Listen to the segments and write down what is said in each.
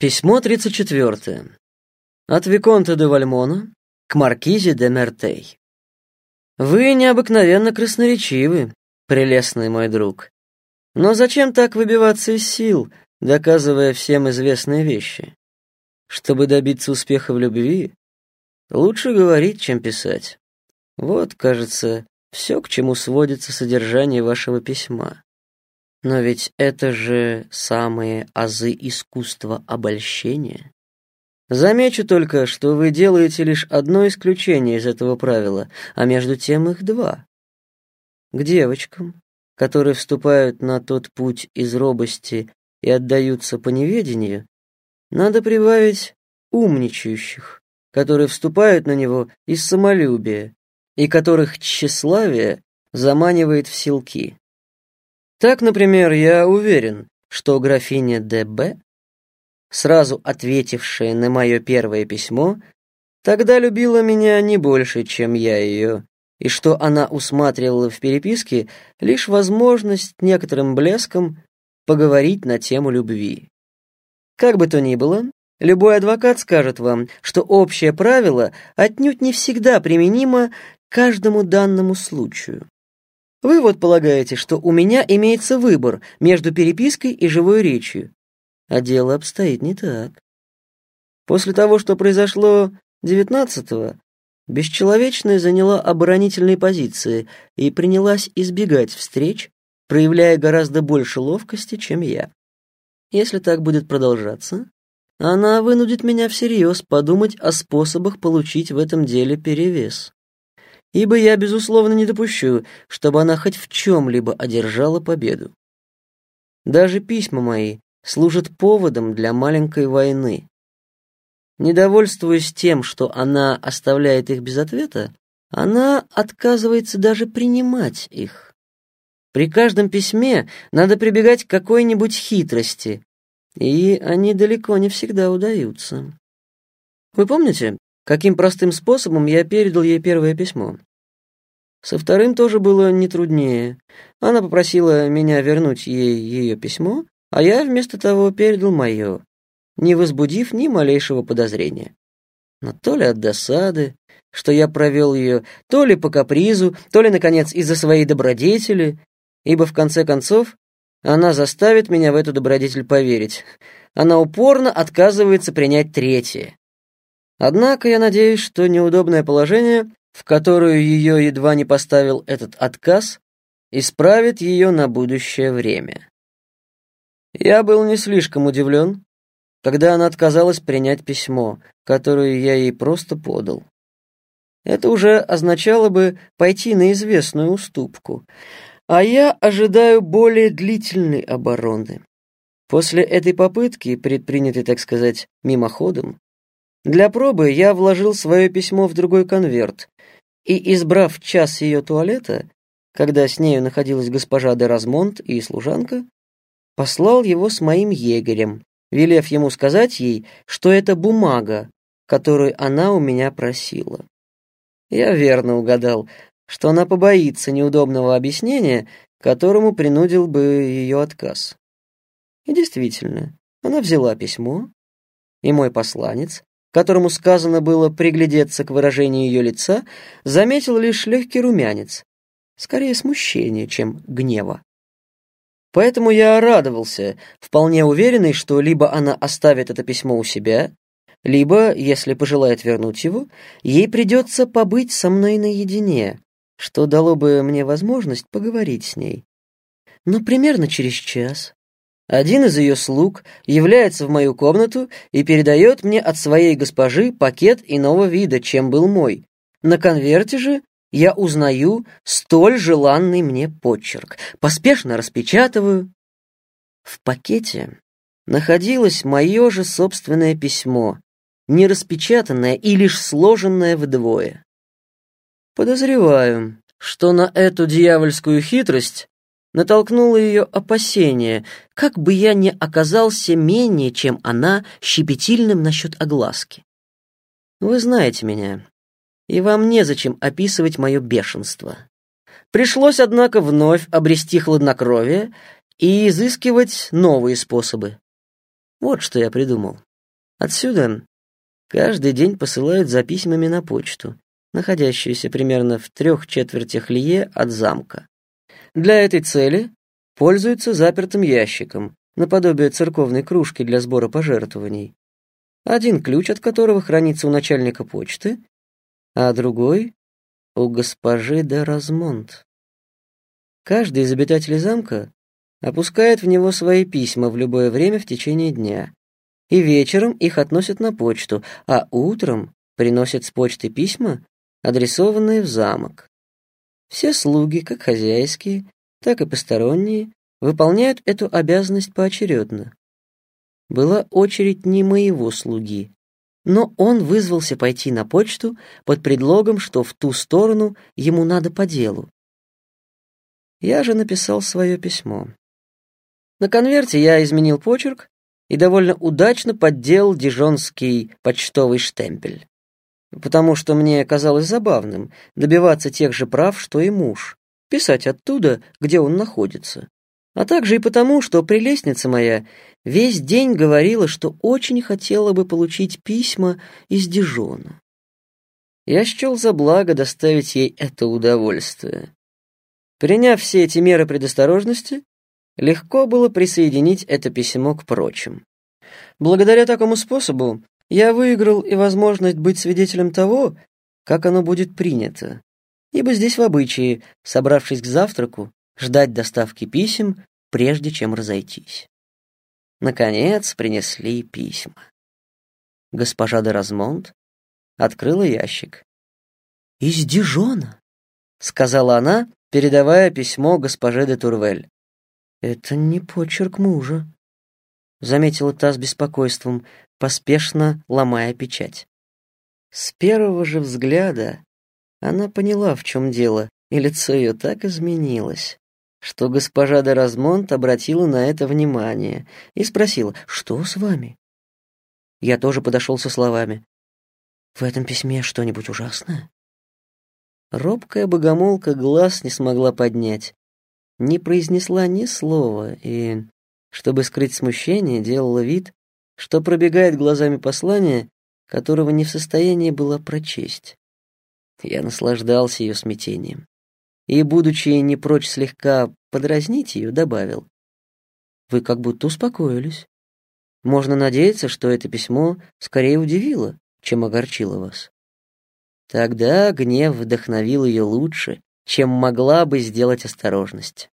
Письмо 34. От Виконта де Вальмона к Маркизе де Мертей. Вы необыкновенно красноречивы, прелестный мой друг. Но зачем так выбиваться из сил, доказывая всем известные вещи? Чтобы добиться успеха в любви, лучше говорить, чем писать. Вот, кажется, все, к чему сводится содержание вашего письма. Но ведь это же самые азы искусства обольщения. Замечу только, что вы делаете лишь одно исключение из этого правила, а между тем их два. К девочкам, которые вступают на тот путь из робости и отдаются по неведению, надо прибавить умничающих, которые вступают на него из самолюбия и которых тщеславие заманивает в силки. Так, например, я уверен, что графиня Д.Б., сразу ответившая на мое первое письмо, тогда любила меня не больше, чем я ее, и что она усматривала в переписке лишь возможность некоторым блеском поговорить на тему любви. Как бы то ни было, любой адвокат скажет вам, что общее правило отнюдь не всегда применимо каждому данному случаю. Вы вот полагаете, что у меня имеется выбор между перепиской и живой речью. А дело обстоит не так. После того, что произошло 19-го, бесчеловечная заняла оборонительные позиции и принялась избегать встреч, проявляя гораздо больше ловкости, чем я. Если так будет продолжаться, она вынудит меня всерьез подумать о способах получить в этом деле перевес ибо я, безусловно, не допущу, чтобы она хоть в чем-либо одержала победу. Даже письма мои служат поводом для маленькой войны. Недовольствуясь тем, что она оставляет их без ответа, она отказывается даже принимать их. При каждом письме надо прибегать к какой-нибудь хитрости, и они далеко не всегда удаются. Вы помните, каким простым способом я передал ей первое письмо. Со вторым тоже было не труднее. Она попросила меня вернуть ей ее письмо, а я вместо того передал мое, не возбудив ни малейшего подозрения. Но то ли от досады, что я провел ее, то ли по капризу, то ли, наконец, из-за своей добродетели, ибо, в конце концов, она заставит меня в эту добродетель поверить. Она упорно отказывается принять третье. Однако я надеюсь, что неудобное положение, в которую ее едва не поставил этот отказ, исправит ее на будущее время. Я был не слишком удивлен, когда она отказалась принять письмо, которое я ей просто подал. Это уже означало бы пойти на известную уступку, а я ожидаю более длительной обороны. После этой попытки, предпринятой, так сказать, мимоходом, для пробы я вложил свое письмо в другой конверт и, избрав час ее туалета, когда с нею находилась госпожа де Размонт и служанка, послал его с моим егерем, велев ему сказать ей, что это бумага, которую она у меня просила. Я верно угадал, что она побоится неудобного объяснения, которому принудил бы ее отказ. И действительно, она взяла письмо, и мой посланец, которому сказано было приглядеться к выражению ее лица, заметил лишь легкий румянец, скорее смущение, чем гнева. Поэтому я радовался, вполне уверенный, что либо она оставит это письмо у себя, либо, если пожелает вернуть его, ей придется побыть со мной наедине, что дало бы мне возможность поговорить с ней. Но примерно через час один из ее слуг является в мою комнату и передает мне от своей госпожи пакет иного вида, чем был мой. На конверте же я узнаю столь желанный мне почерк. Поспешно распечатываю. В пакете находилось мое же собственное письмо, не распечатанное и лишь сложенное вдвое. Подозреваю, что на эту дьявольскую хитрость натолкнуло ее опасение, как бы я не оказался менее, чем она, щепетильным насчет огласки. Вы знаете меня, и вам незачем описывать мое бешенство. Пришлось, однако, вновь обрести хладнокровие и изыскивать новые способы. Вот что я придумал. Отсюда каждый день посылают за письмами на почту, находящуюся примерно в трех четвертях лье от замка. Для этой цели пользуются запертым ящиком, наподобие церковной кружки для сбора пожертвований, один ключ от которого хранится у начальника почты, а другой — у госпожи де Размонт. Каждый из обитателей замка опускает в него свои письма в любое время в течение дня, и вечером их относят на почту, а утром приносят с почты письма, адресованные в замок. Все слуги, как хозяйские, так и посторонние, выполняют эту обязанность поочередно. Была очередь не моего слуги, но он вызвался пойти на почту под предлогом, что в ту сторону ему надо по делу. Я же написал свое письмо. На конверте я изменил почерк и довольно удачно подделал дижонский почтовый штемпель, потому что мне казалось забавным добиваться тех же прав, что и муж, писать оттуда, где он находится, а также и потому, что прелестница моя весь день говорила, что очень хотела бы получить письма из Дижона. Я счел за благо доставить ей это удовольствие. Приняв все эти меры предосторожности, легко было присоединить это письмо к прочим. Благодаря такому способу я выиграл и возможность быть свидетелем того, как оно будет принято, ибо здесь в обычае, собравшись к завтраку, ждать доставки писем, прежде чем разойтись. Наконец принесли письма. Госпожа де Размонт открыла ящик. «Из Дижона», — сказала она, передавая письмо госпоже де Турвель. «Это не почерк мужа», — заметила та с беспокойством, поспешно ломая печать. С первого же взгляда она поняла, в чем дело, и лицо ее так изменилось, что госпожа де Размонт обратила на это внимание и спросила, «Что с вами?» Я тоже подошел со словами, «В этом письме что-нибудь ужасное?» Робкая богомолка глаз не смогла поднять, не произнесла ни слова и, чтобы скрыть смущение, делала вид, что пробегает глазами послание, которого не в состоянии была прочесть. Я наслаждался ее смятением и, будучи не прочь слегка подразнить ее, добавил. «Вы как будто успокоились. Можно надеяться, что это письмо скорее удивило, чем огорчило вас». Тогда гнев вдохновил ее лучше, чем могла бы сделать осторожность.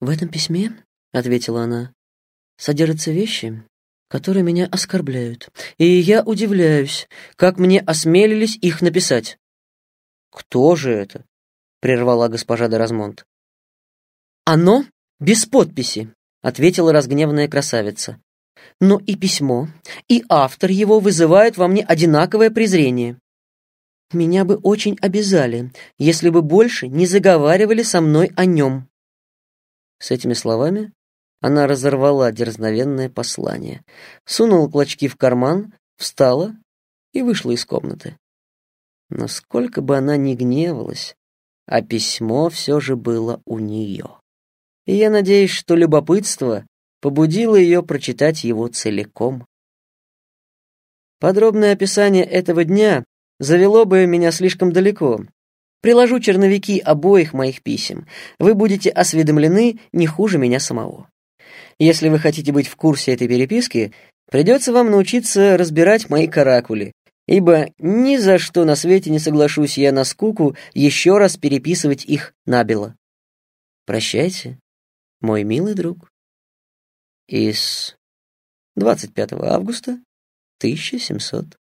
«В этом письме, — ответила она, — содержатся вещи, которые меня оскорбляют, и я удивляюсь, как мне осмелились их написать». «Кто же это?» — прервала госпожа де Размонт. «Оно без подписи», — ответила разгневанная красавица. «Но и письмо, и автор его вызывают во мне одинаковое презрение. Меня бы очень обязали, если бы больше не заговаривали со мной о нем». С этими словами она разорвала дерзновенное послание, сунула клочки в карман, встала и вышла из комнаты. Но сколько бы она ни гневалась, а письмо все же было у нее. И я надеюсь, что любопытство побудило ее прочитать его целиком. Подробное описание этого дня завело бы меня слишком далеко. Приложу черновики обоих моих писем. Вы будете осведомлены не хуже меня самого. Если вы хотите быть в курсе этой переписки, придется вам научиться разбирать мои каракули, ибо ни за что на свете не соглашусь я на скуку еще раз переписывать их набело. Прощайте, мой милый друг. Из 25 августа 1700